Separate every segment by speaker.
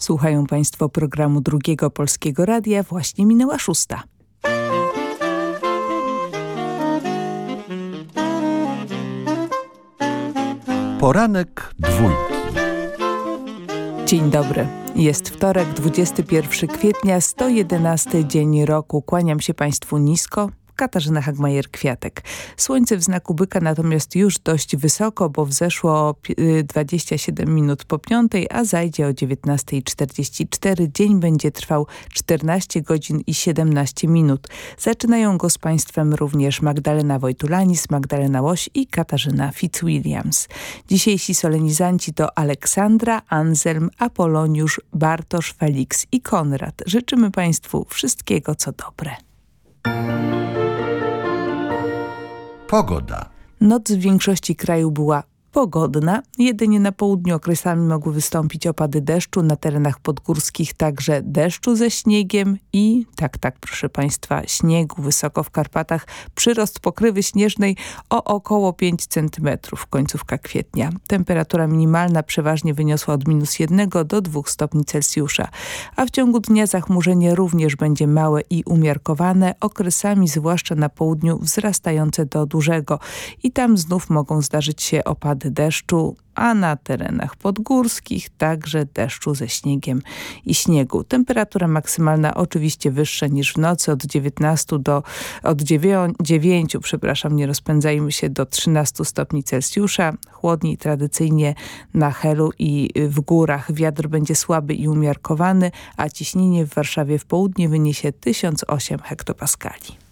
Speaker 1: Słuchają Państwo programu Drugiego Polskiego Radia. Właśnie minęła szósta.
Speaker 2: Poranek dwójki.
Speaker 1: Dzień dobry. Jest wtorek, 21 kwietnia, 111 dzień roku. Kłaniam się Państwu nisko. Katarzyna Hagmajer-Kwiatek. Słońce w znaku byka natomiast już dość wysoko, bo wzeszło 27 y, minut po piątej, a zajdzie o 19.44. Dzień będzie trwał 14 godzin i 17 minut. Zaczynają go z Państwem również Magdalena Wojtulanis, Magdalena Łoś i Katarzyna Fitzwilliams. Dzisiejsi solenizanci to Aleksandra, Anselm, Apoloniusz, Bartosz, Felix i Konrad. Życzymy Państwu wszystkiego co dobre.
Speaker 2: Pogoda.
Speaker 1: Noc w większości kraju była Pogodna, jedynie na południu okresami mogły wystąpić opady deszczu, na terenach podgórskich także deszczu ze śniegiem i, tak, tak proszę Państwa, śniegu wysoko w Karpatach, przyrost pokrywy śnieżnej o około 5 cm końcówka kwietnia. Temperatura minimalna przeważnie wyniosła od minus 1 do 2 stopni Celsjusza, a w ciągu dnia zachmurzenie również będzie małe i umiarkowane, okresami zwłaszcza na południu wzrastające do dużego. I tam znów mogą zdarzyć się opady opady deszczu, a na terenach podgórskich także deszczu ze śniegiem i śniegu. Temperatura maksymalna oczywiście wyższa niż w nocy od 19 do od 9, 9 przepraszam, nie rozpędzajmy się do 13 stopni Celsjusza. Chłodniej tradycyjnie na Helu i w górach wiatr będzie słaby i umiarkowany, a ciśnienie w Warszawie w południe wyniesie 1008 hektopaskali.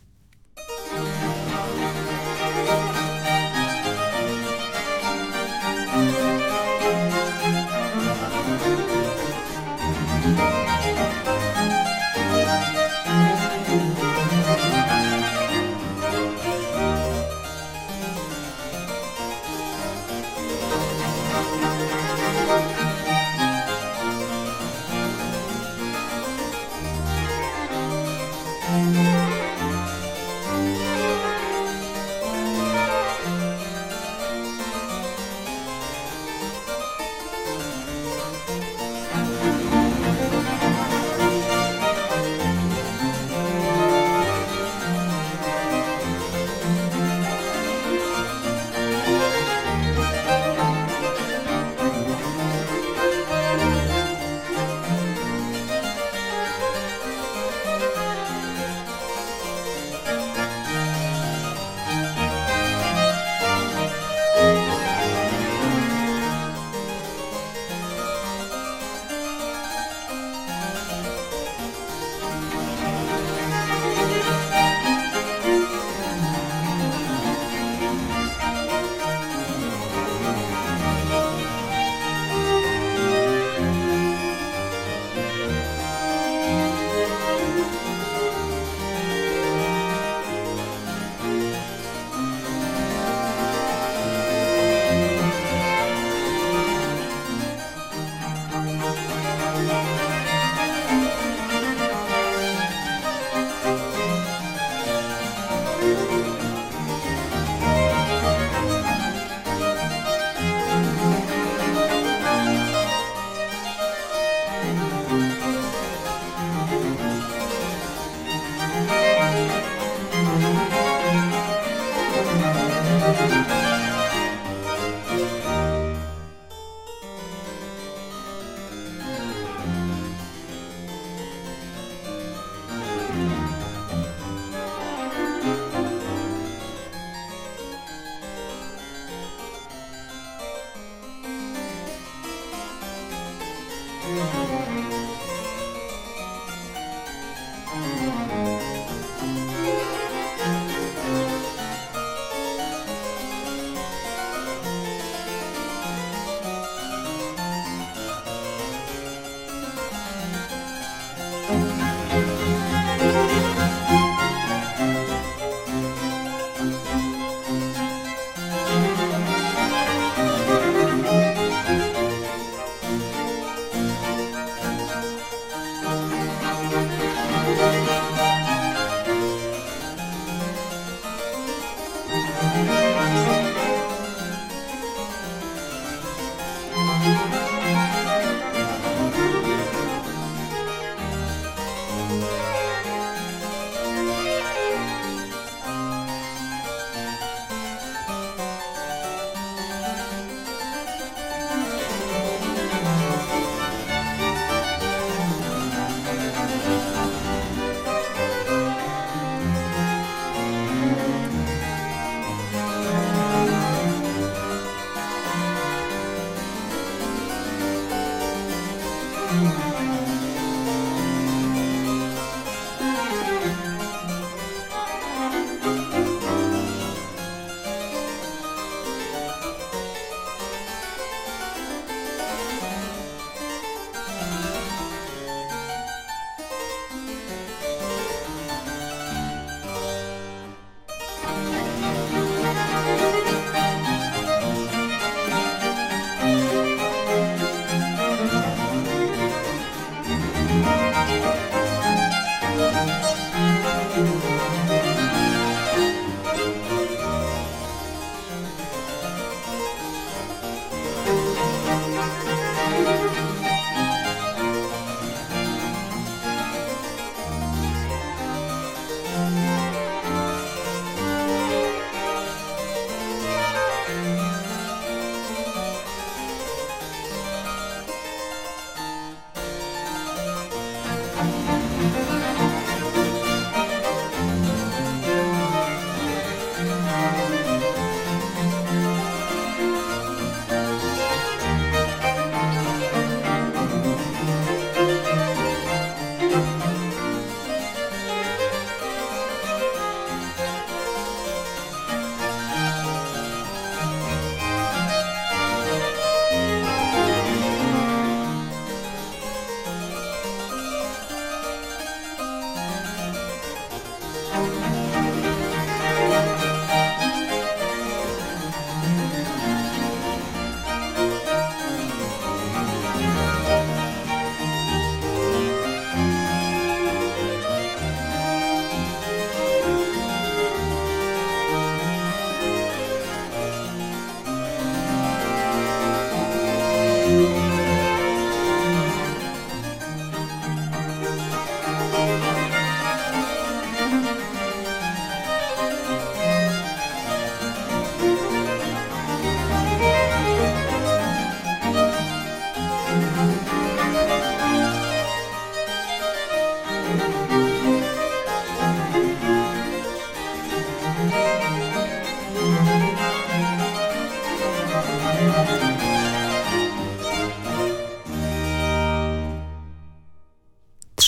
Speaker 1: Mm-hmm.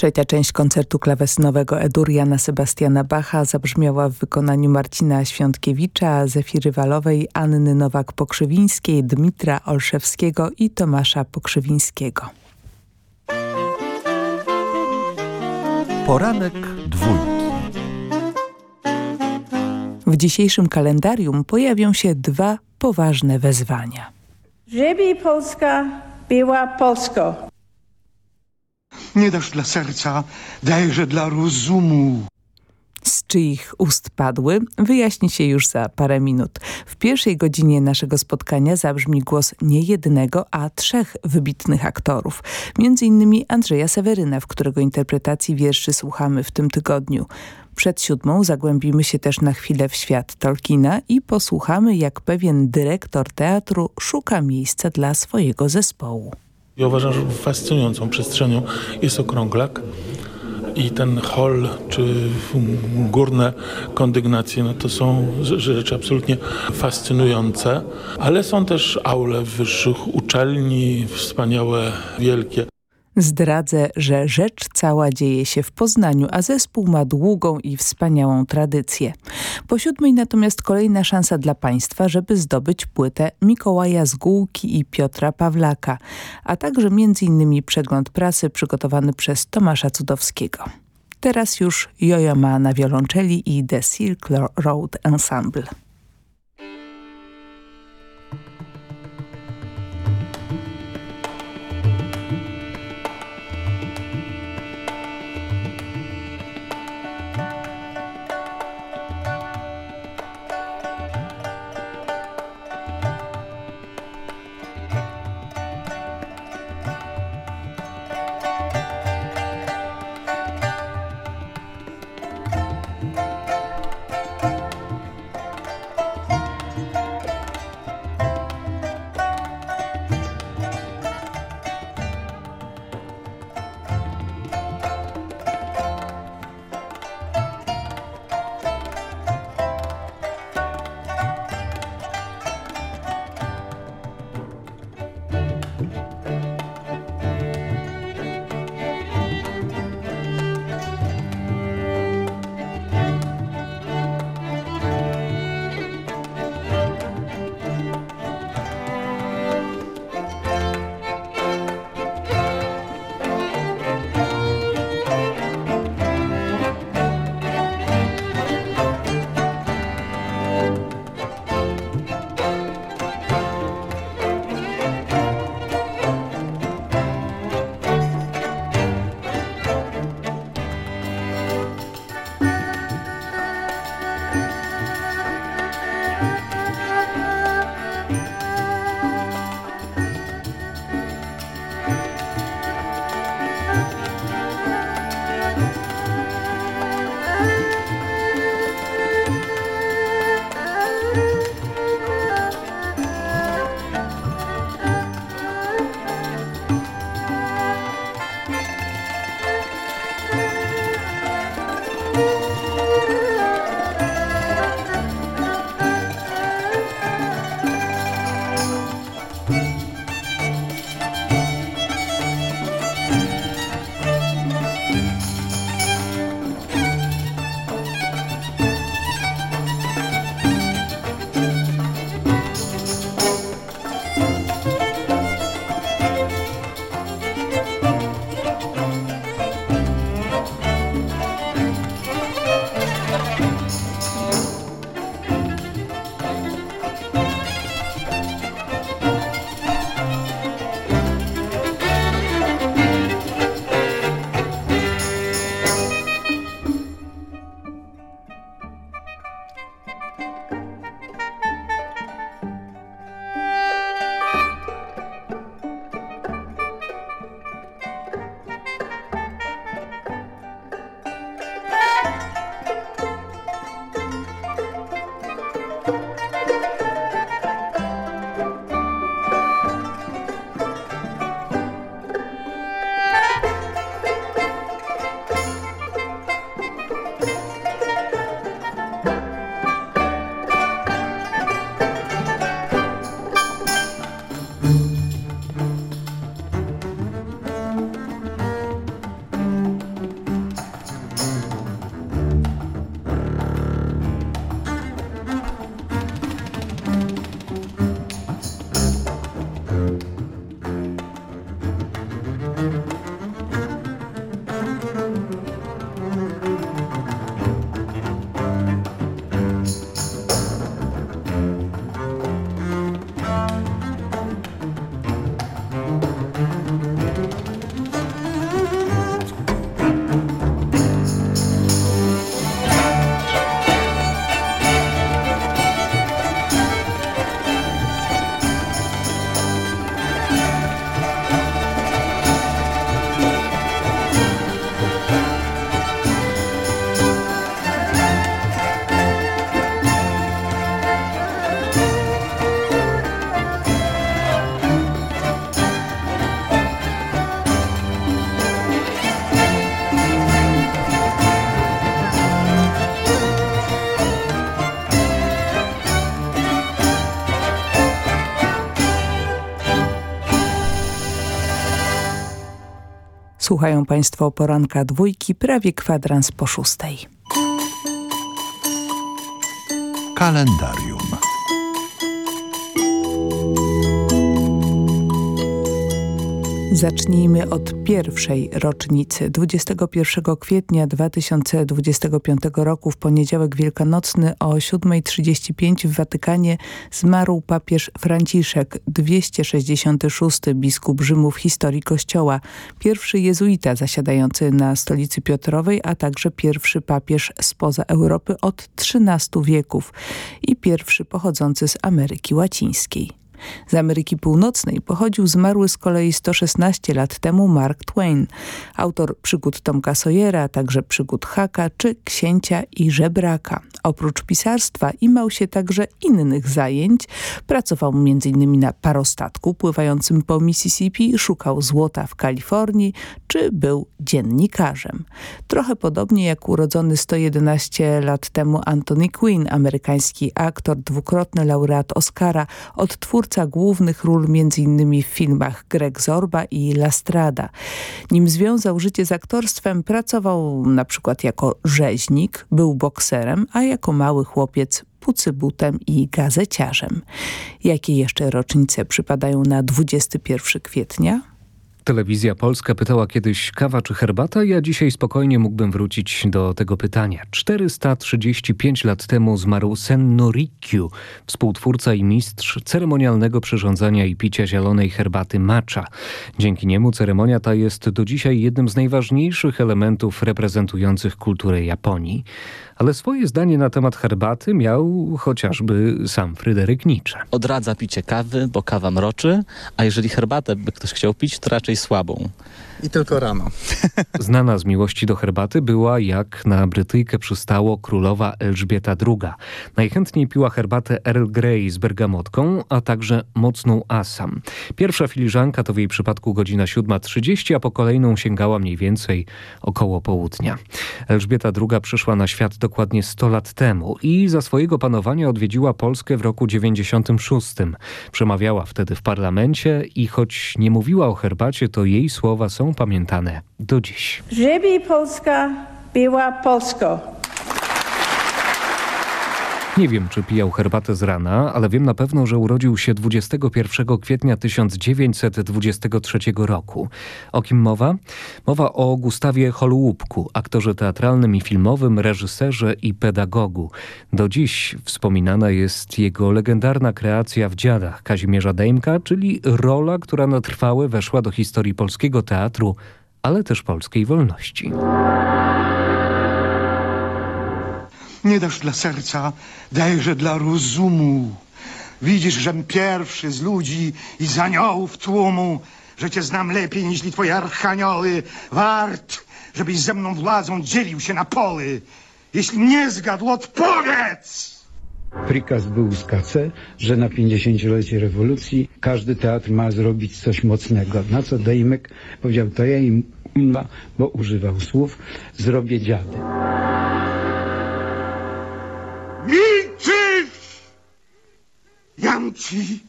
Speaker 1: Trzecia część koncertu klawesynowego Eduriana Sebastiana Bacha zabrzmiała w wykonaniu Marcina Świątkiewicza, Zefiry Walowej, Anny Nowak-Pokrzywińskiej, Dmitra Olszewskiego i Tomasza Pokrzywińskiego.
Speaker 2: Poranek dwójki.
Speaker 1: W dzisiejszym kalendarium pojawią się dwa poważne wezwania.
Speaker 3: Żeby Polska była Polską.
Speaker 4: Nie dasz dla serca, dajże dla rozumu.
Speaker 1: Z czyich ust padły, wyjaśni się już za parę minut. W pierwszej godzinie naszego spotkania zabrzmi głos nie jednego, a trzech wybitnych aktorów. Między innymi Andrzeja Seweryna, w którego interpretacji wierszy słuchamy w tym tygodniu. Przed siódmą zagłębimy się też na chwilę w świat Tolkiena i posłuchamy, jak pewien dyrektor teatru szuka miejsca dla swojego zespołu.
Speaker 5: Uważam, że fascynującą przestrzenią jest okrąglak i ten hol czy górne kondygnacje no to są rzeczy absolutnie fascynujące, ale są też aule wyższych uczelni, wspaniałe, wielkie.
Speaker 1: Zdradzę, że rzecz cała dzieje się w Poznaniu, a zespół ma długą i wspaniałą tradycję. Po siódmej natomiast kolejna szansa dla Państwa, żeby zdobyć płytę Mikołaja Zgółki i Piotra Pawlaka, a także m.in. przegląd prasy przygotowany przez Tomasza Cudowskiego. Teraz już Jojo ma na wiolonczeli i The Silk Road Ensemble. Słuchają Państwo poranka dwójki, prawie kwadrans po szóstej.
Speaker 2: Kalendarium.
Speaker 1: Zacznijmy od pierwszej rocznicy. 21 kwietnia 2025 roku w poniedziałek wielkanocny o 7.35 w Watykanie zmarł papież Franciszek, 266 biskup Rzymu w historii Kościoła, pierwszy jezuita zasiadający na stolicy Piotrowej, a także pierwszy papież spoza Europy od XIII wieków i pierwszy pochodzący z Ameryki Łacińskiej. Z Ameryki Północnej pochodził zmarły z kolei 116 lat temu Mark Twain, autor przygód Tomka Sawyera, także przygód Haka czy Księcia i Żebraka. Oprócz pisarstwa imał się także innych zajęć. Pracował m.in. na parostatku pływającym po Mississippi, szukał złota w Kalifornii, czy był dziennikarzem. Trochę podobnie jak urodzony 111 lat temu Anthony Quinn, amerykański aktor, dwukrotny laureat Oscara, odtwórca głównych ról m.in. w filmach Greg Zorba i La Strada. Nim związał życie z aktorstwem, pracował na przykład jako rzeźnik, był bokserem, a jako mały chłopiec pucybutem i gazeciarzem. Jakie jeszcze rocznice przypadają na 21 kwietnia?
Speaker 6: Telewizja Polska pytała kiedyś kawa czy herbata, ja dzisiaj spokojnie mógłbym wrócić do tego pytania. 435 lat temu zmarł Senno Rikyu, współtwórca i mistrz ceremonialnego przyrządzania i picia zielonej herbaty matcha. Dzięki niemu ceremonia ta jest do dzisiaj jednym z najważniejszych elementów reprezentujących kulturę Japonii ale swoje zdanie na temat herbaty miał chociażby sam Fryderyk Nietzsche.
Speaker 7: Odradza picie kawy, bo kawa mroczy, a jeżeli herbatę by ktoś chciał pić, to raczej słabą.
Speaker 8: I tylko rano.
Speaker 6: Znana z miłości do herbaty była, jak na Brytyjkę przystało, królowa Elżbieta II. Najchętniej piła herbatę Earl Grey z bergamotką, a także mocną Assam. Pierwsza filiżanka to w jej przypadku godzina 7.30, a po kolejną sięgała mniej więcej około południa. Elżbieta II przyszła na świat dokładnie 100 lat temu i za swojego panowania odwiedziła Polskę w roku 96. Przemawiała wtedy w parlamencie i choć nie mówiła o herbacie, to jej słowa są pamiętane do dziś.
Speaker 3: Żeby Polska była Polską.
Speaker 6: Nie wiem, czy pijał herbatę z rana, ale wiem na pewno, że urodził się 21 kwietnia 1923 roku. O kim mowa? Mowa o Gustawie Holubku, aktorze teatralnym i filmowym, reżyserze i pedagogu. Do dziś wspominana jest jego legendarna kreacja w Dziadach Kazimierza Dejmka, czyli rola, która na trwałe weszła do historii polskiego teatru, ale też polskiej wolności.
Speaker 4: Nie dasz dla serca, dajże dla rozumu. Widzisz, żem pierwszy z ludzi i z aniołów tłumu, że cię znam lepiej niż twoje archanioły. Wart, żebyś ze mną władzą dzielił się na poly. Jeśli mnie zgadł, odpowiedz!
Speaker 9: Prikaz był z KC, że na 50-lecie rewolucji każdy teatr ma zrobić coś mocnego. Na co Dejmek powiedział, to ja im bo używał słów, zrobię dziady.
Speaker 4: Jam ci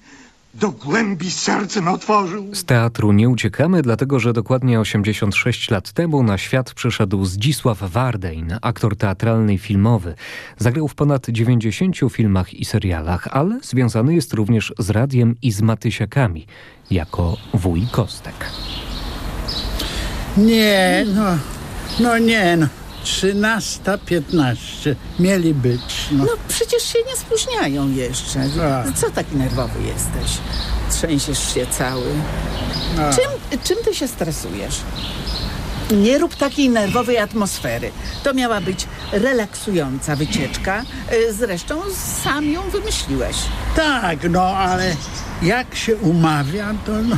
Speaker 4: do głębi sercem otworzył.
Speaker 6: Z teatru nie uciekamy, dlatego że dokładnie 86 lat temu na świat przyszedł Zdzisław Wardein, aktor teatralny i filmowy. Zagrał w ponad 90 filmach i serialach, ale związany jest również z radiem i z Matysiakami, jako wuj Kostek.
Speaker 10: Nie, no, no nie, no. 13.15 mieli być. No.
Speaker 11: no przecież się nie spóźniają jeszcze. A. Co taki nerwowy jesteś? Trzęsiesz się cały. Czym, czym ty się stresujesz? Nie rób takiej nerwowej atmosfery. To miała być relaksująca wycieczka. Y, zresztą sam ją wymyśliłeś.
Speaker 10: Tak, no ale jak się umawiam, to, no,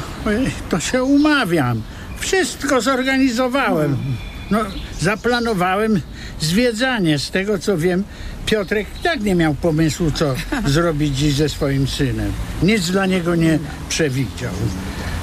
Speaker 10: to się umawiam. Wszystko zorganizowałem. No, zaplanowałem zwiedzanie. Z tego co wiem, Piotrek tak nie miał pomysłu, co zrobić dziś ze swoim synem. Nic dla niego nie przewidział.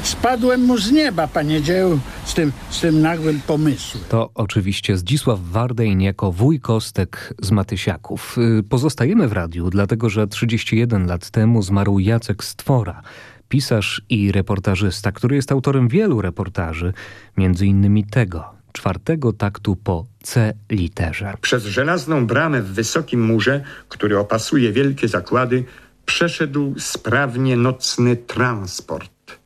Speaker 10: Spadłem mu z nieba, panie dzieł, z tym, z tym nagłym pomysłem.
Speaker 6: To oczywiście Zdzisław Wardejn jako wuj Kostek z Matysiaków. Y, pozostajemy w radiu, dlatego że 31 lat temu zmarł Jacek Stwora pisarz i reportażysta, który jest autorem wielu reportaży, między innymi tego, czwartego taktu po C literze.
Speaker 8: Przez żelazną bramę w wysokim murze, który opasuje wielkie zakłady, przeszedł sprawnie nocny transport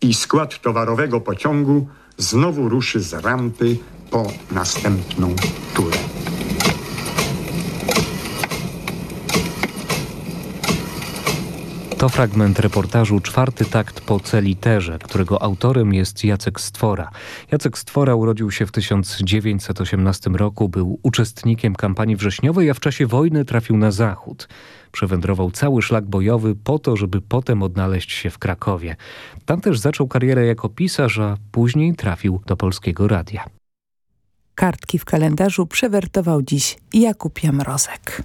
Speaker 8: i skład towarowego pociągu znowu ruszy z rampy po następną turę.
Speaker 6: To fragment reportażu Czwarty takt po C literze, którego autorem jest Jacek Stwora. Jacek Stwora urodził się w 1918 roku, był uczestnikiem kampanii wrześniowej, a w czasie wojny trafił na zachód. Przewędrował cały szlak bojowy po to, żeby potem odnaleźć się w Krakowie. Tam też zaczął karierę jako pisarz, a później trafił do Polskiego Radia.
Speaker 1: Kartki w kalendarzu przewertował dziś Jakub Jamrozek.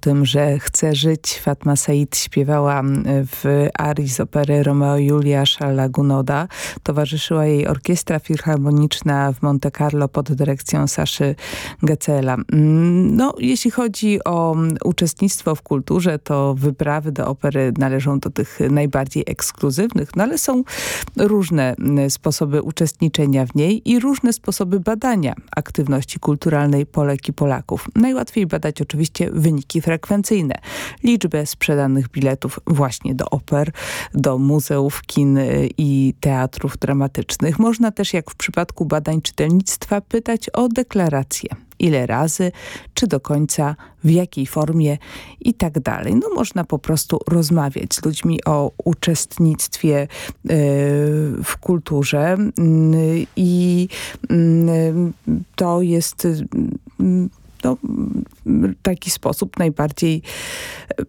Speaker 1: Tym, że chce żyć. Fatma Said śpiewała w arii z opery Romeo Julia Charlesa Gunoda. Towarzyszyła jej orkiestra filharmoniczna w Monte Carlo pod dyrekcją Saszy Gecela. Mm, no, jeśli chodzi o uczestnictwo w kulturze, to wyprawy do opery należą do tych najbardziej ekskluzywnych, no ale są różne sposoby uczestniczenia w niej i różne sposoby badania aktywności kulturalnej Polek i Polaków. Najłatwiej badać oczywiście wyniki frekwencyjne, liczbę sprzedanych biletów właśnie do oper, do muzeów, kin i teatrów dramatycznych. Można też, jak w przypadku badań czytelnictwa, pytać o deklaracje ile razy, czy do końca, w jakiej formie i tak dalej. No można po prostu rozmawiać z ludźmi o uczestnictwie y, w kulturze mm, i to jest no, taki sposób najbardziej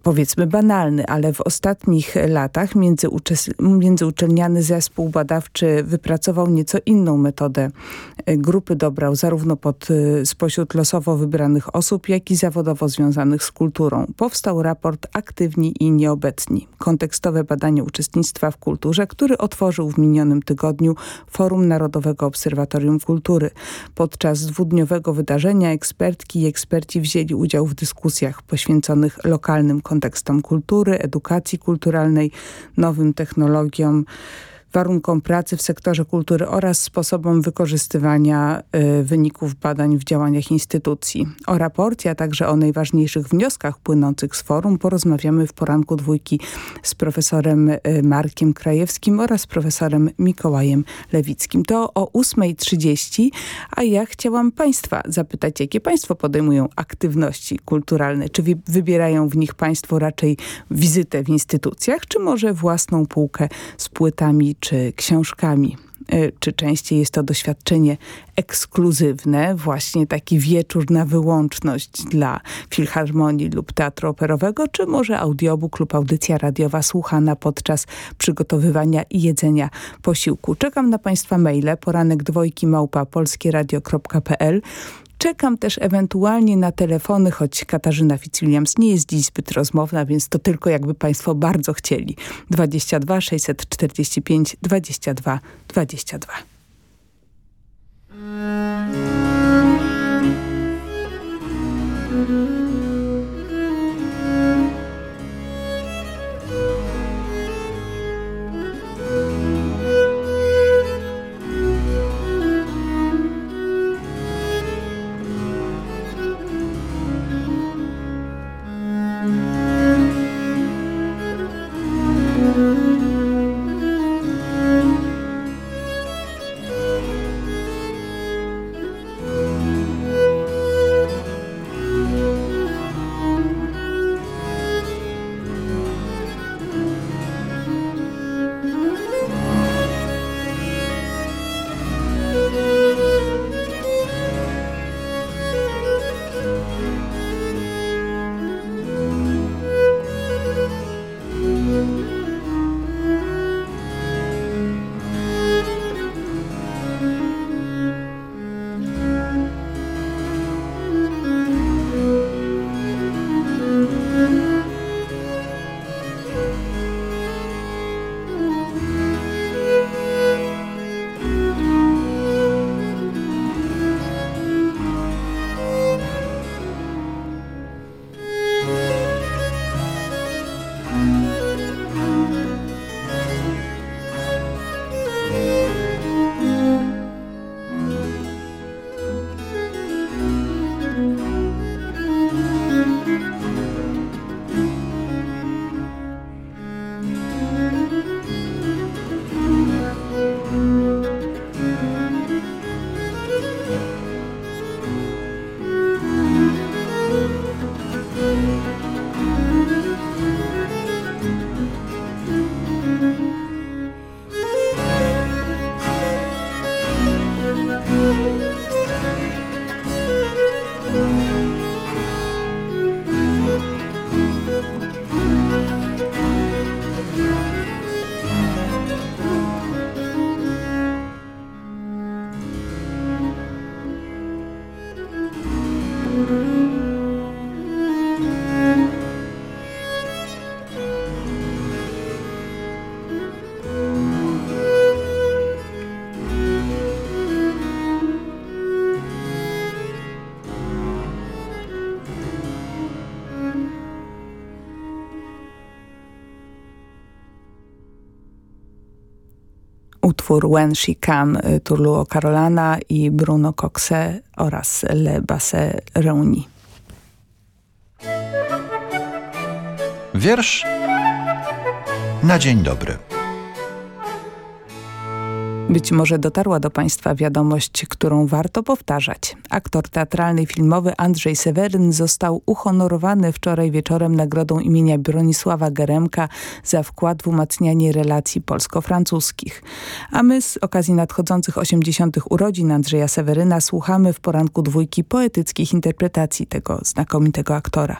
Speaker 1: powiedzmy banalny, ale w ostatnich latach międzyuczelniany zespół badawczy wypracował nieco inną metodę. Grupy dobrał zarówno pod, spośród losowo wybranych osób, jak i zawodowo związanych z kulturą. Powstał raport Aktywni i Nieobecni. Kontekstowe badanie uczestnictwa w kulturze, który otworzył w minionym tygodniu Forum Narodowego Obserwatorium Kultury. Podczas dwudniowego wydarzenia ekspertki i eksperci wzięli udział w dyskusjach poświęconych lokalnym kontekstom kultury, edukacji kulturalnej, nowym technologiom, warunkom pracy w sektorze kultury oraz sposobom wykorzystywania y, wyników badań w działaniach instytucji. O raporcie, a także o najważniejszych wnioskach płynących z forum porozmawiamy w poranku dwójki z profesorem y, Markiem Krajewskim oraz profesorem Mikołajem Lewickim. To o 8.30, a ja chciałam Państwa zapytać, jakie Państwo podejmują aktywności kulturalne? Czy wybierają w nich Państwo raczej wizytę w instytucjach, czy może własną półkę z płytami czy książkami. E, czy częściej jest to doświadczenie ekskluzywne, właśnie taki wieczór na wyłączność dla filharmonii lub teatru operowego, czy może audiobook lub audycja radiowa słuchana podczas przygotowywania i jedzenia posiłku. Czekam na Państwa maile poranek dwojki małpa polskieradio.pl Czekam też ewentualnie na telefony, choć Katarzyna Fitzwilliams nie jest dziś zbyt rozmowna, więc to tylko jakby Państwo bardzo chcieli. 22 645 22 22. utwór When She Can Turluo Carolana i Bruno Coxe oraz Le Basse Reuni.
Speaker 2: Wiersz na dzień dobry.
Speaker 1: Być może dotarła do Państwa wiadomość, którą warto powtarzać. Aktor teatralny i filmowy Andrzej Seweryn został uhonorowany wczoraj wieczorem nagrodą imienia Bronisława Geremka za wkład w umacnianie relacji polsko-francuskich. A my z okazji nadchodzących 80. urodzin Andrzeja Seweryna słuchamy w poranku dwójki poetyckich interpretacji tego znakomitego aktora.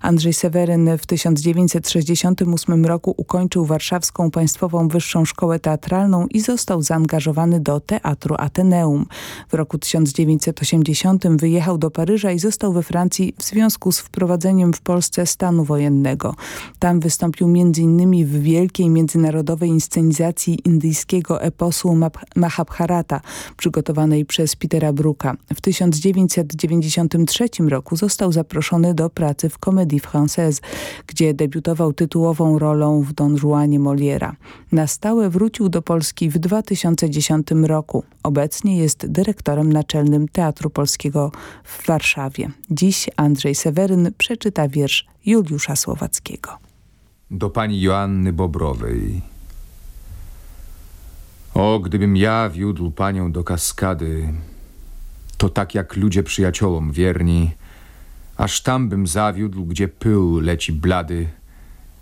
Speaker 1: Andrzej Seweryn w 1968 roku ukończył Warszawską Państwową Wyższą Szkołę Teatralną i został zaangażowany zaangażowany do Teatru Ateneum. W roku 1980 wyjechał do Paryża i został we Francji w związku z wprowadzeniem w Polsce stanu wojennego. Tam wystąpił m.in. w wielkiej międzynarodowej inscenizacji indyjskiego eposu Mahabharata, przygotowanej przez Petera Brooka. W 1993 roku został zaproszony do pracy w Comédie Française, gdzie debiutował tytułową rolą w Don Juanie Moliera. Na stałe wrócił do Polski w 2000 2010 roku. Obecnie jest dyrektorem naczelnym Teatru Polskiego w Warszawie. Dziś Andrzej Seweryn przeczyta wiersz Juliusza Słowackiego.
Speaker 12: Do pani Joanny Bobrowej. O, gdybym ja wiódł panią do kaskady, to tak jak ludzie przyjaciołom wierni, aż tam bym zawiódł, gdzie pył leci blady,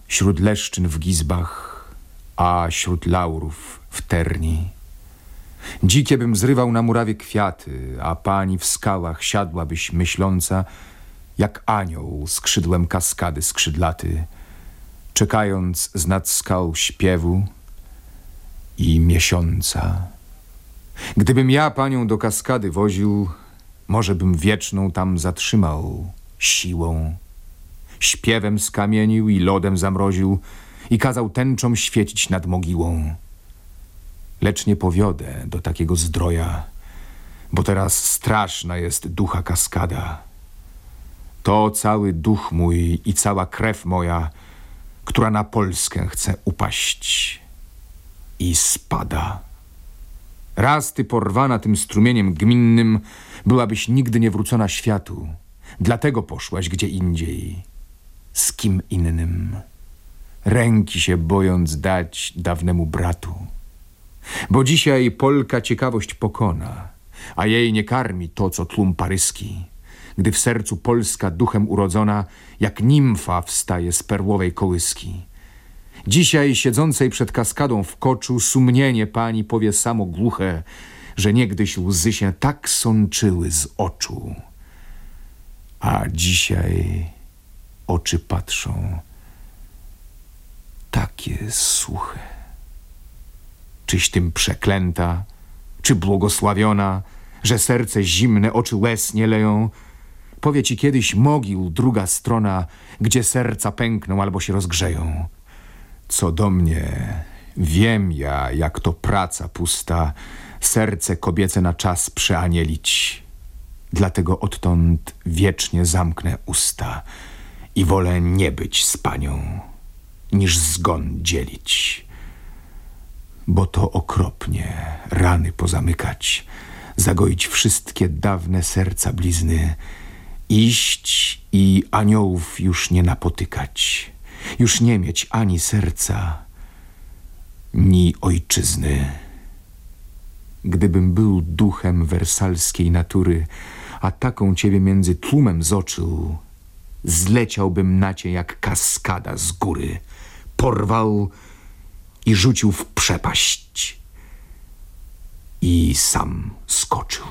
Speaker 12: śród leszczyn w gizbach, a śród laurów w terni. Dzikie bym zrywał na murawie kwiaty, a pani w skałach siadłabyś myśląca, jak anioł skrzydłem kaskady skrzydlaty, czekając z nad skał śpiewu i miesiąca. Gdybym ja panią do kaskady woził, może bym wieczną tam zatrzymał siłą. Śpiewem skamienił i lodem zamroził i kazał tęczom świecić nad mogiłą. Lecz nie powiodę do takiego zdroja, bo teraz straszna jest ducha kaskada. To cały duch mój i cała krew moja, która na Polskę chce upaść i spada. Raz ty porwana tym strumieniem gminnym, byłabyś nigdy nie wrócona światu. Dlatego poszłaś gdzie indziej, z kim innym, ręki się bojąc dać dawnemu bratu. Bo dzisiaj Polka ciekawość pokona, a jej nie karmi to, co tłum paryski. Gdy w sercu Polska duchem urodzona, jak nimfa wstaje z perłowej kołyski. Dzisiaj siedzącej przed kaskadą w koczu sumienie pani powie samo głuche, że niegdyś łzy się tak sączyły z oczu. A dzisiaj oczy patrzą takie suche. Czyś tym przeklęta, czy błogosławiona, że serce zimne, oczy łez nie leją? Powie ci kiedyś mogił druga strona, gdzie serca pękną albo się rozgrzeją. Co do mnie, wiem ja, jak to praca pusta, serce kobiece na czas przeanielić. Dlatego odtąd wiecznie zamknę usta i wolę nie być z panią, niż zgon dzielić bo to okropnie rany pozamykać, zagoić wszystkie dawne serca blizny, iść i aniołów już nie napotykać, już nie mieć ani serca, ni ojczyzny. Gdybym był duchem wersalskiej natury, a taką ciebie między tłumem zoczył, zleciałbym na cię jak kaskada z góry, porwał i rzucił w przepaść. I sam skoczył.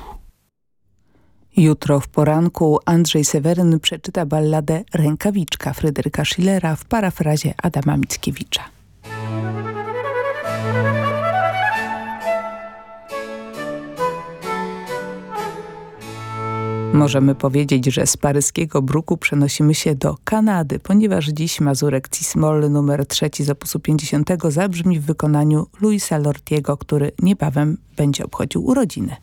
Speaker 1: Jutro w poranku Andrzej Seweryn przeczyta balladę Rękawiczka Fryderyka Schillera w parafrazie Adama Mickiewicza. Możemy powiedzieć, że z paryskiego bruku przenosimy się do Kanady, ponieważ dziś Mazurek Cismol numer trzeci z opusu 50 zabrzmi w wykonaniu Louisa Lortiego, który niebawem będzie obchodził urodziny.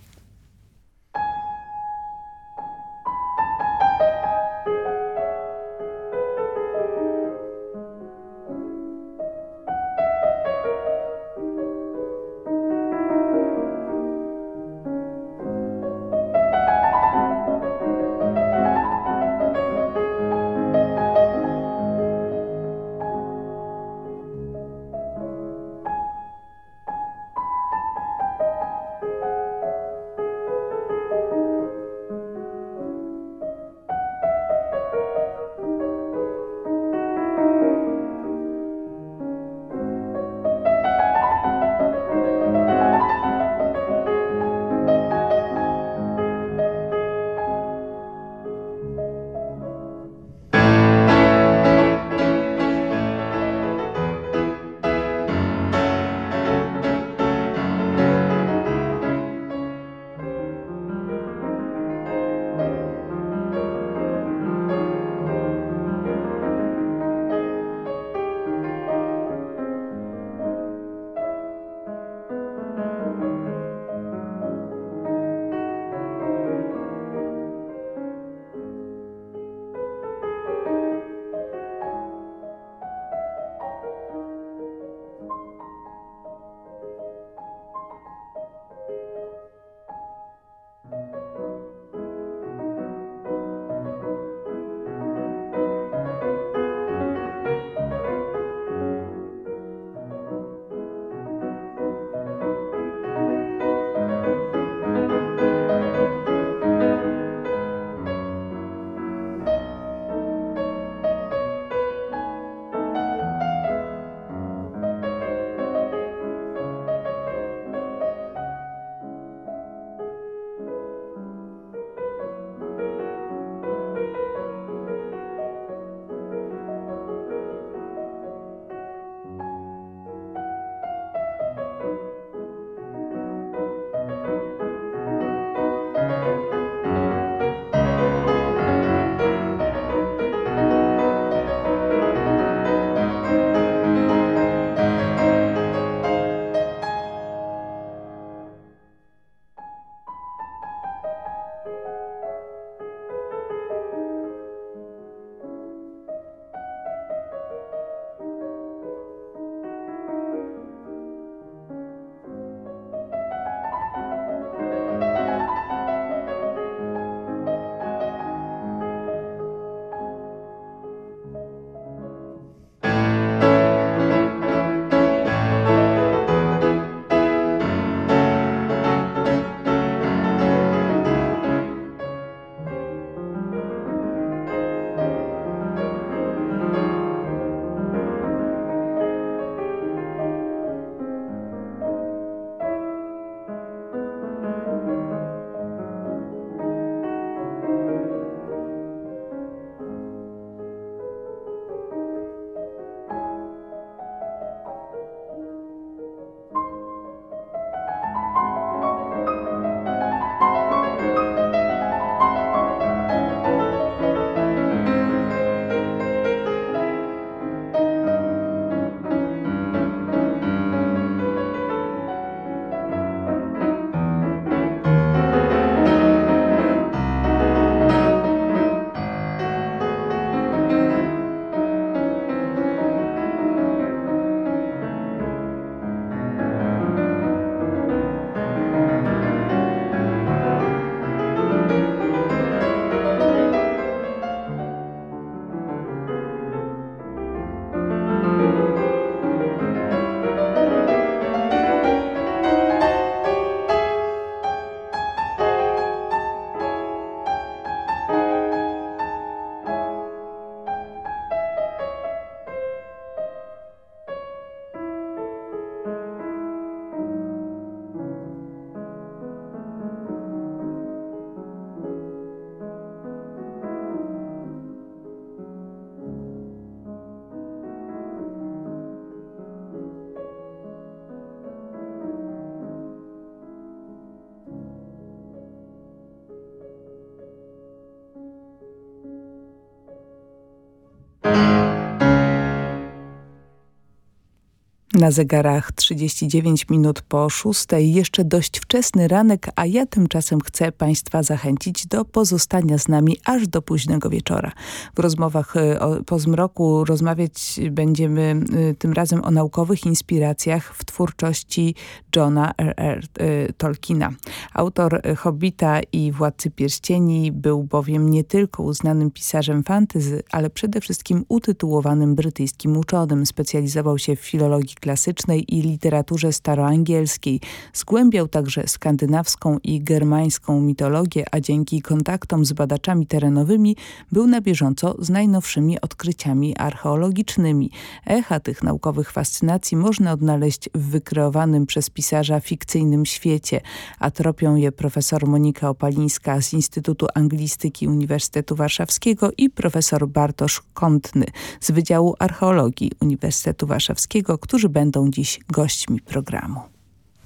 Speaker 1: Na zegarach 39 minut po szóstej, jeszcze dość wczesny ranek, a ja tymczasem chcę Państwa zachęcić do pozostania z nami aż do późnego wieczora. W rozmowach y, po zmroku rozmawiać będziemy y, tym razem o naukowych inspiracjach w twórczości Johna R. R. Y, Tolkiena. Autor Hobbita i Władcy Pierścieni był bowiem nie tylko uznanym pisarzem fantyzy, ale przede wszystkim utytułowanym brytyjskim uczonym. Specjalizował się w filologii klasycznej i literaturze staroangielskiej. Zgłębiał także skandynawską i germańską mitologię, a dzięki kontaktom z badaczami terenowymi był na bieżąco z najnowszymi odkryciami archeologicznymi. Echa tych naukowych fascynacji można odnaleźć w wykreowanym przez pisarza fikcyjnym świecie, a tropią je profesor Monika Opalińska z Instytutu Anglistyki Uniwersytetu Warszawskiego i profesor Bartosz Kątny z Wydziału Archeologii Uniwersytetu Warszawskiego, którzy będą dziś gośćmi programu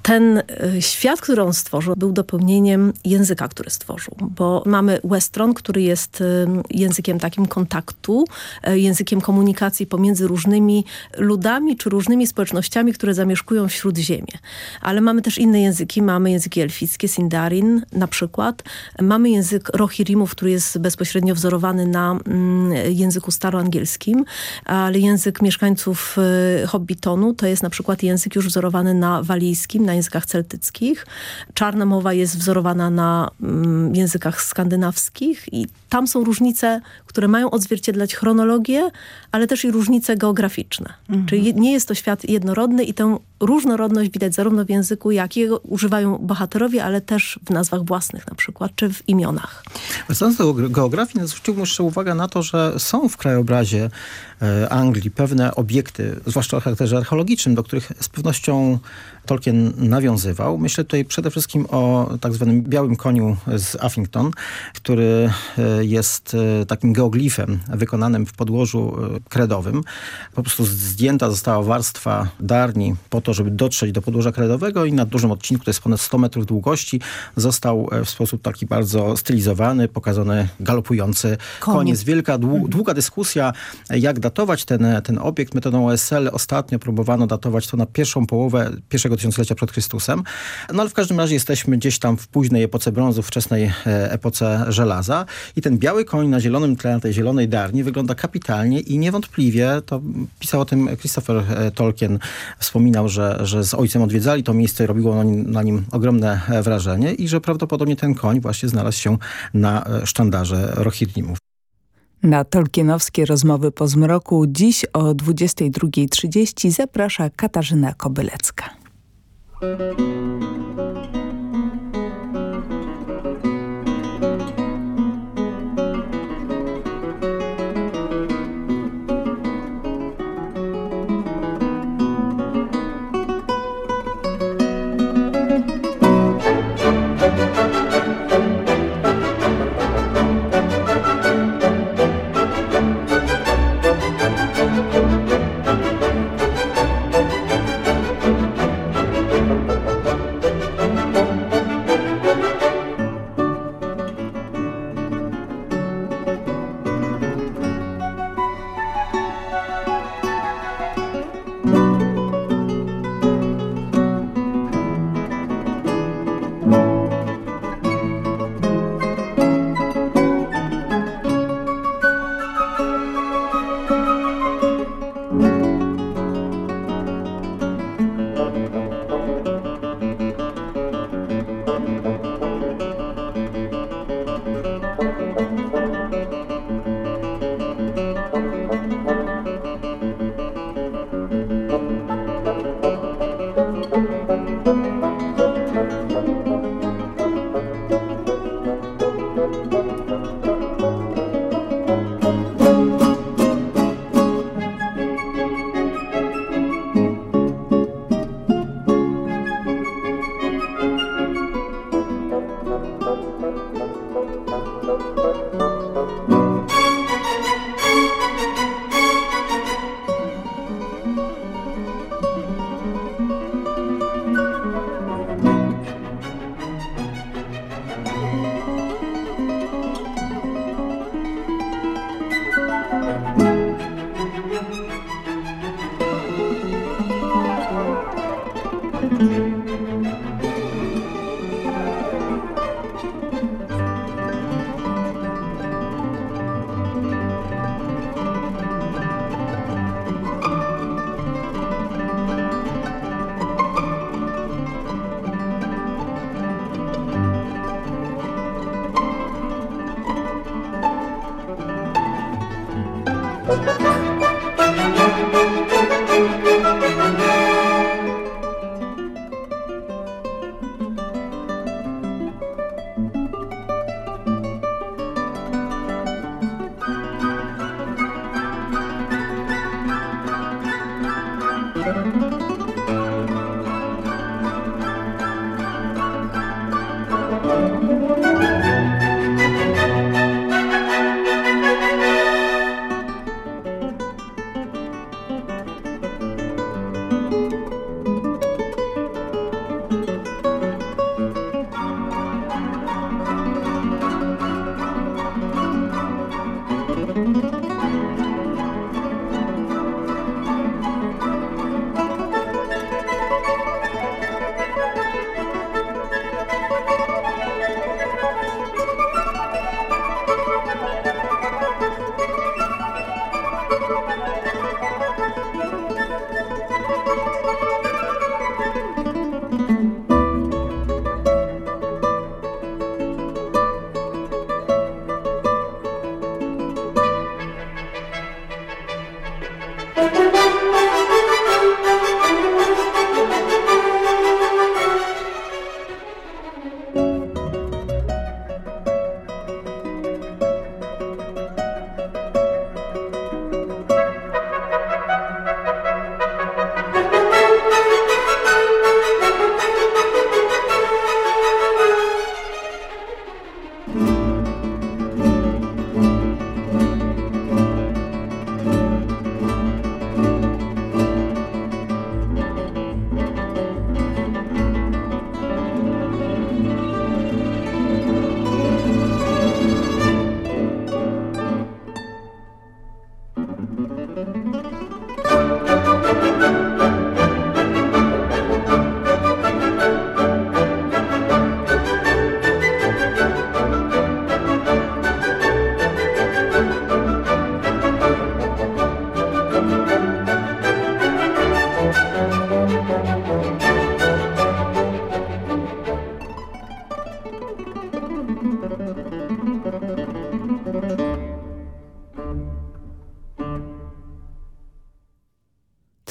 Speaker 13: ten e, świat, który on stworzył, był dopełnieniem języka, który stworzył, bo mamy Westron, który jest e, językiem takim kontaktu, e, językiem komunikacji pomiędzy różnymi ludami czy różnymi społecznościami, które zamieszkują w Śródziemie. Ale mamy też inne języki, mamy języki elfickie, Sindarin na przykład, mamy język Rohirimów, który jest bezpośrednio wzorowany na mm, języku staroangielskim, ale język mieszkańców Hobbitonu to jest na przykład język już wzorowany na walijskim, na językach celtyckich. Czarna mowa jest wzorowana na mm, językach skandynawskich i tam są różnice, które mają odzwierciedlać chronologię, ale też i różnice geograficzne. Mhm. Czyli nie jest to świat jednorodny i tę różnorodność widać zarówno w języku, jakiego używają bohaterowie, ale też w nazwach własnych na przykład, czy w imionach.
Speaker 14: Wracając do geografii, zwróciłbym jeszcze uwagę na to, że są w krajobrazie e, Anglii pewne obiekty, zwłaszcza o charakterze archeologicznym, do których z pewnością Tolkien nawiązywał. Myślę tutaj przede wszystkim o tak zwanym białym koniu z Uffington, który e, jest e, takim geoglifem wykonanym w podłożu kredowym. Po prostu zdjęta została warstwa darni po to, żeby dotrzeć do podłoża kredowego i na dużym odcinku, to jest ponad 100 metrów długości, został w sposób taki bardzo stylizowany, pokazany galopujący koniec. Wielka, mhm. długa dyskusja, jak datować ten, ten obiekt metodą OSL. Ostatnio próbowano datować to na pierwszą połowę pierwszego tysiąclecia przed Chrystusem. No ale w każdym razie jesteśmy gdzieś tam w późnej epoce brązu, wczesnej e, epoce żelaza i ten biały koń na zielonym tle, na tej zielonej darni wygląda kapitalnie i niewątpliwie, to pisał o tym Christopher e, Tolkien, wspominał, że, że z ojcem odwiedzali to miejsce robiło na nim, na nim ogromne e, wrażenie i że prawdopodobnie ten koń właśnie znalazł się na sztandarze Rohirrimów.
Speaker 1: Na tolkienowskie rozmowy po zmroku dziś o 22.30 zaprasza Katarzyna Kobylecka.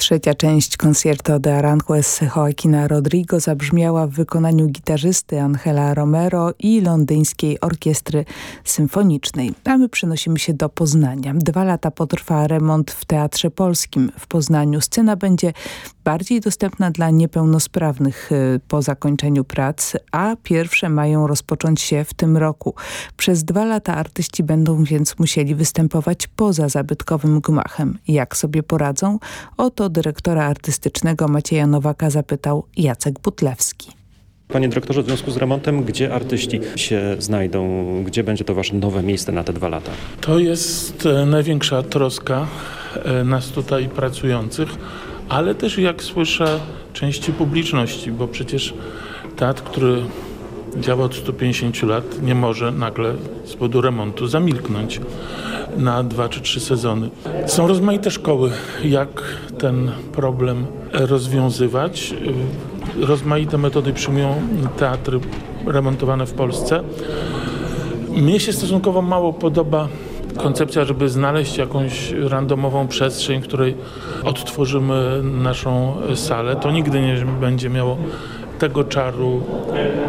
Speaker 1: Trzecia część Concierto de Aranjuez Joaquina Rodrigo zabrzmiała w wykonaniu gitarzysty Angela Romero i londyńskiej orkiestry symfonicznej. A my przenosimy się do Poznania. Dwa lata potrwa remont w Teatrze Polskim w Poznaniu. Scena będzie bardziej dostępna dla niepełnosprawnych y, po zakończeniu prac, a pierwsze mają rozpocząć się w tym roku. Przez dwa lata artyści będą więc musieli występować poza zabytkowym gmachem. Jak sobie poradzą? Oto dyrektora artystycznego Macieja Nowaka zapytał Jacek Butlewski.
Speaker 15: Panie dyrektorze, w związku z remontem, gdzie artyści się znajdą? Gdzie będzie to wasze nowe miejsce na te dwa lata?
Speaker 5: To jest e, największa troska e, nas tutaj pracujących, ale też jak słyszę części publiczności, bo przecież teatr, który działa od 150 lat, nie może nagle z powodu remontu zamilknąć na dwa czy trzy sezony. Są rozmaite szkoły, jak ten problem rozwiązywać. Rozmaite metody przyjmują teatry remontowane w Polsce. Mnie się stosunkowo mało podoba koncepcja, żeby znaleźć jakąś randomową przestrzeń, w której odtworzymy naszą salę. To nigdy nie będzie miało tego czaru,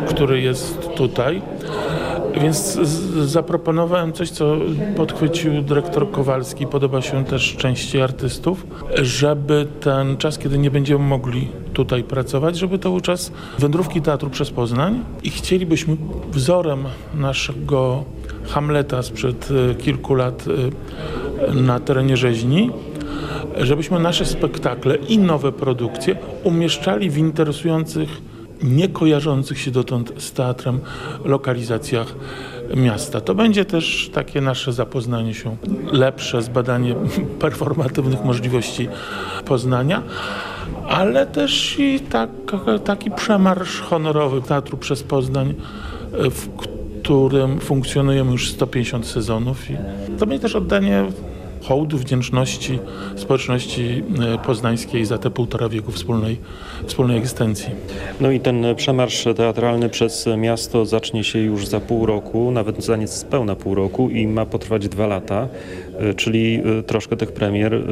Speaker 5: który jest tutaj. Więc zaproponowałem coś, co podchwycił dyrektor Kowalski, podoba się też części artystów, żeby ten czas, kiedy nie będziemy mogli tutaj pracować, żeby to był czas wędrówki teatru przez Poznań i chcielibyśmy wzorem naszego Hamleta sprzed e, kilku lat e, na terenie rzeźni, żebyśmy nasze spektakle i nowe produkcje umieszczali w interesujących nie kojarzących się dotąd z teatrem lokalizacjach miasta. To będzie też takie nasze zapoznanie się lepsze, zbadanie performatywnych możliwości Poznania, ale też i tak, taki przemarsz honorowy Teatru przez Poznań, w którym funkcjonujemy już 150 sezonów. I to będzie też oddanie hołdu, wdzięczności społeczności e, poznańskiej za te półtora wieku wspólnej, wspólnej egzystencji.
Speaker 15: No i ten przemarsz teatralny przez miasto zacznie się już za pół roku, nawet za niespełna pół roku i ma potrwać dwa lata, e, czyli e, troszkę tych premier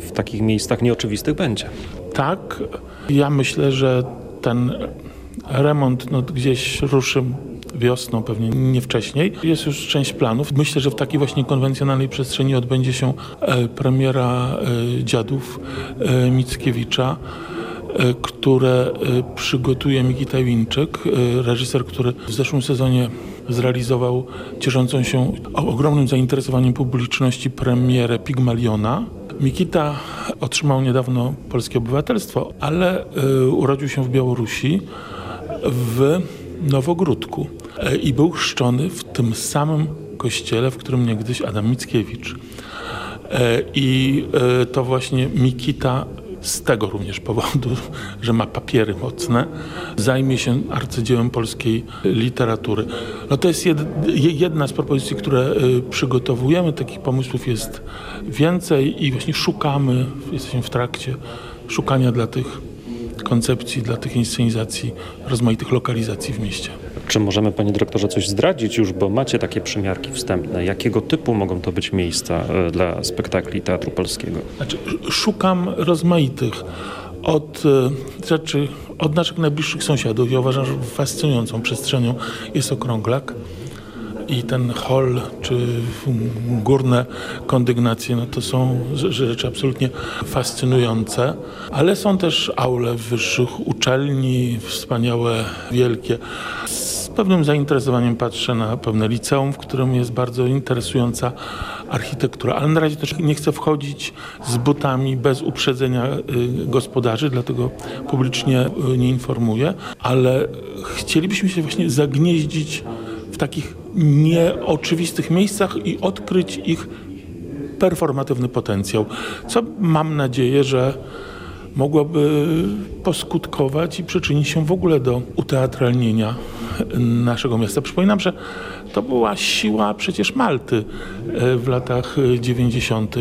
Speaker 15: w takich miejscach nieoczywistych będzie.
Speaker 5: Tak, ja myślę, że ten remont no, gdzieś ruszy wiosną, pewnie nie wcześniej. Jest już część planów. Myślę, że w takiej właśnie konwencjonalnej przestrzeni odbędzie się e, premiera e, Dziadów e, Mickiewicza które przygotuje Mikita Winczyk, reżyser, który w zeszłym sezonie zrealizował cieszącą się ogromnym zainteresowaniem publiczności premierę Pigmaliona. Mikita otrzymał niedawno polskie obywatelstwo, ale urodził się w Białorusi w Nowogródku i był chrzczony w tym samym kościele, w którym niegdyś Adam Mickiewicz. E, I e, to właśnie Mikita z tego również powodu, że ma papiery mocne, zajmie się arcydziełem polskiej literatury. No to jest jedna z propozycji, które e, przygotowujemy. Takich pomysłów jest więcej i właśnie szukamy, jesteśmy w trakcie szukania dla tych koncepcji, dla tych inscenizacji, rozmaitych lokalizacji w mieście.
Speaker 15: Czy możemy, panie dyrektorze, coś zdradzić już, bo macie takie przymiarki wstępne? Jakiego typu mogą to być miejsca e, dla spektakli Teatru Polskiego?
Speaker 5: Znaczy, szukam rozmaitych od e, rzeczy, od naszych najbliższych sąsiadów. Ja uważam, że fascynującą przestrzenią jest Okrąglak i ten hol czy górne kondygnacje, no to są rzeczy absolutnie fascynujące, ale są też aule wyższych uczelni, wspaniałe, wielkie. Pewnym zainteresowaniem patrzę na pewne liceum, w którym jest bardzo interesująca architektura, ale na razie też nie chcę wchodzić z butami bez uprzedzenia y, gospodarzy, dlatego publicznie y, nie informuję, ale chcielibyśmy się właśnie zagnieździć w takich nieoczywistych miejscach i odkryć ich performatywny potencjał, co mam nadzieję, że mogłoby poskutkować i przyczynić się w ogóle do uteatralnienia naszego miasta. Przypominam, że to była siła przecież Malty e, w latach 90.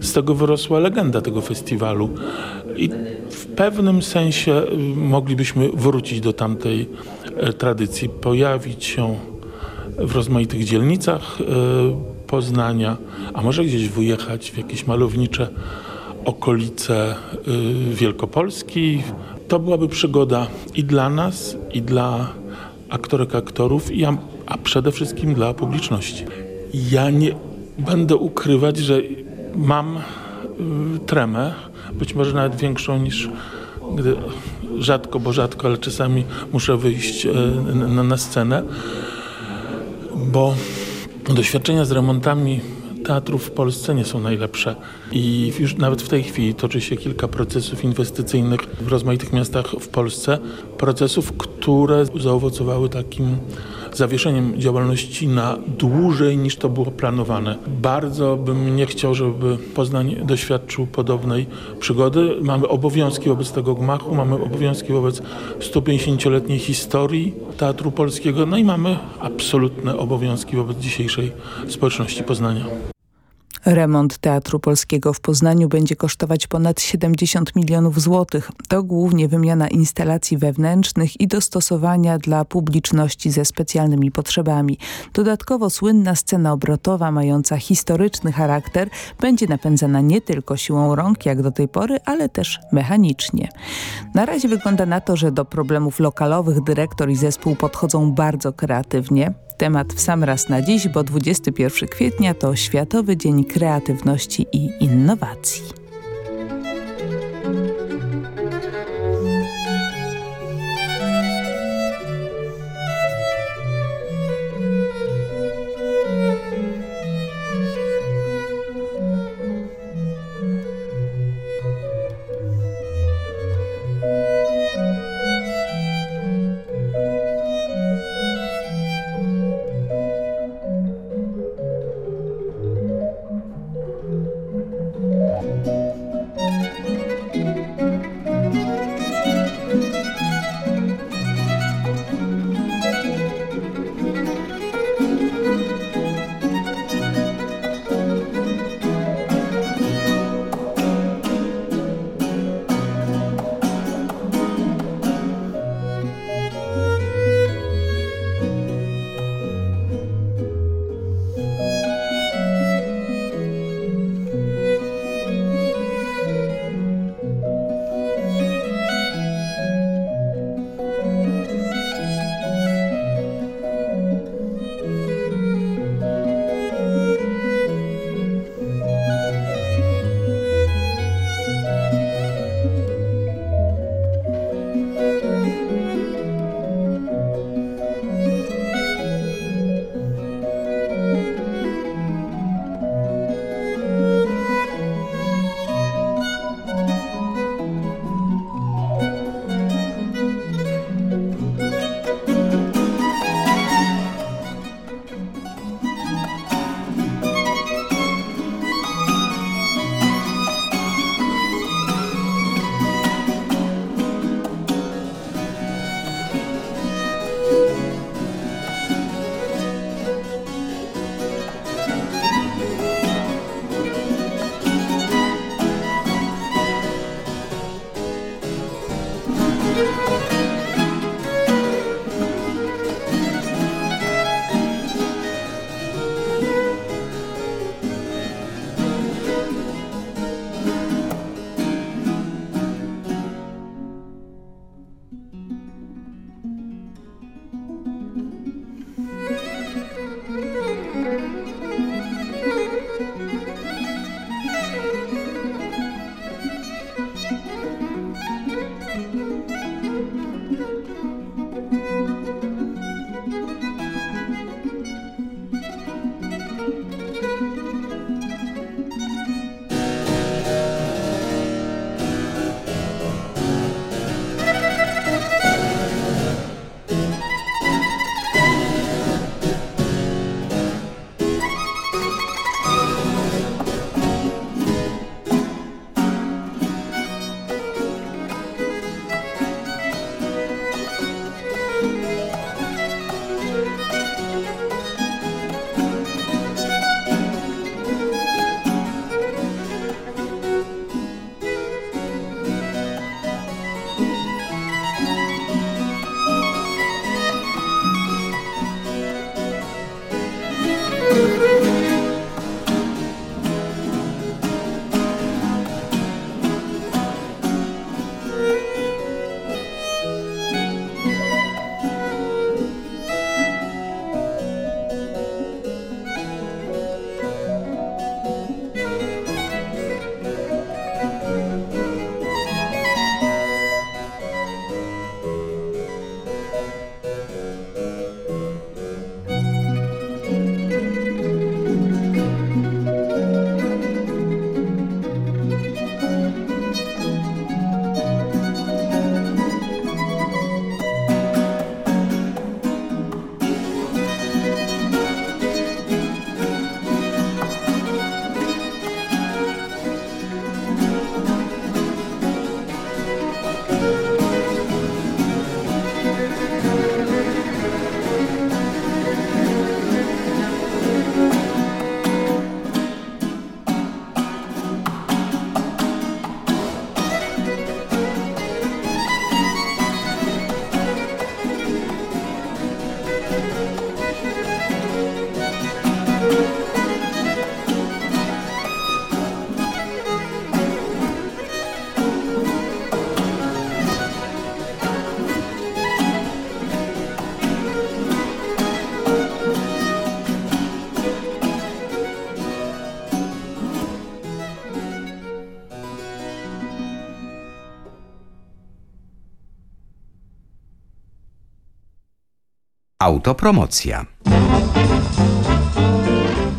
Speaker 5: Z tego wyrosła legenda tego festiwalu i w pewnym sensie e, moglibyśmy wrócić do tamtej e, tradycji, pojawić się w rozmaitych dzielnicach Poznania, a może gdzieś wyjechać w jakieś malownicze okolice Wielkopolski. To byłaby przygoda i dla nas, i dla aktorek, aktorów, i a, a przede wszystkim dla publiczności. Ja nie będę ukrywać, że mam y, tremę, być może nawet większą niż gdy rzadko, bo rzadko, ale czasami muszę wyjść y, na, na scenę, bo doświadczenia z remontami teatrów w Polsce nie są najlepsze i już nawet w tej chwili toczy się kilka procesów inwestycyjnych w rozmaitych miastach w Polsce. Procesów, które zaowocowały takim zawieszeniem działalności na dłużej niż to było planowane. Bardzo bym nie chciał, żeby Poznań doświadczył podobnej przygody. Mamy obowiązki wobec tego gmachu, mamy obowiązki wobec 150-letniej historii Teatru Polskiego, no i mamy absolutne obowiązki wobec dzisiejszej społeczności Poznania.
Speaker 1: Remont Teatru Polskiego w Poznaniu będzie kosztować ponad 70 milionów złotych. To głównie wymiana instalacji wewnętrznych i dostosowania dla publiczności ze specjalnymi potrzebami. Dodatkowo słynna scena obrotowa mająca historyczny charakter będzie napędzana nie tylko siłą rąk jak do tej pory, ale też mechanicznie. Na razie wygląda na to, że do problemów lokalowych dyrektor i zespół podchodzą bardzo kreatywnie. Temat w sam raz na dziś, bo 21 kwietnia to Światowy Dzień Kreatywności i Innowacji.
Speaker 16: Autopromocja.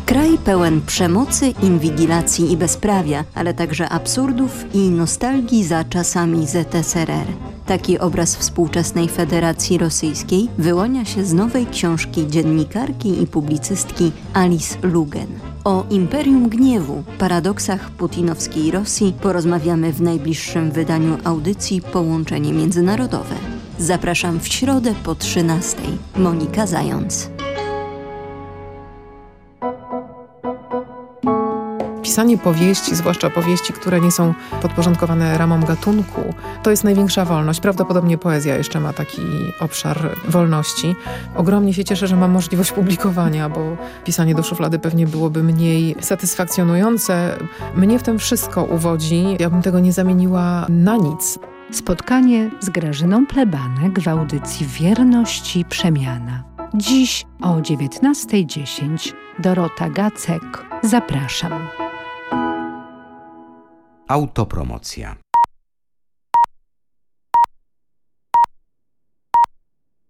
Speaker 17: Kraj pełen przemocy, inwigilacji i bezprawia, ale także absurdów i nostalgii za czasami ZSRR. Taki obraz współczesnej Federacji Rosyjskiej wyłania się z nowej książki dziennikarki i publicystki Alice Lugen. O Imperium Gniewu, paradoksach putinowskiej Rosji porozmawiamy w najbliższym wydaniu audycji Połączenie Międzynarodowe. Zapraszam w środę po 13. Monika Zając.
Speaker 18: Pisanie powieści, zwłaszcza powieści, które nie są podporządkowane ramom gatunku, to jest największa wolność. Prawdopodobnie poezja jeszcze ma taki obszar wolności. Ogromnie się cieszę, że mam możliwość publikowania, bo pisanie do szuflady pewnie byłoby mniej satysfakcjonujące. Mnie w tym wszystko uwodzi. Ja bym tego nie zamieniła na nic.
Speaker 19: Spotkanie z Grażyną Plebanek w audycji Wierności Przemiana. Dziś o 19.10. Dorota Gacek. Zapraszam.
Speaker 16: Autopromocja.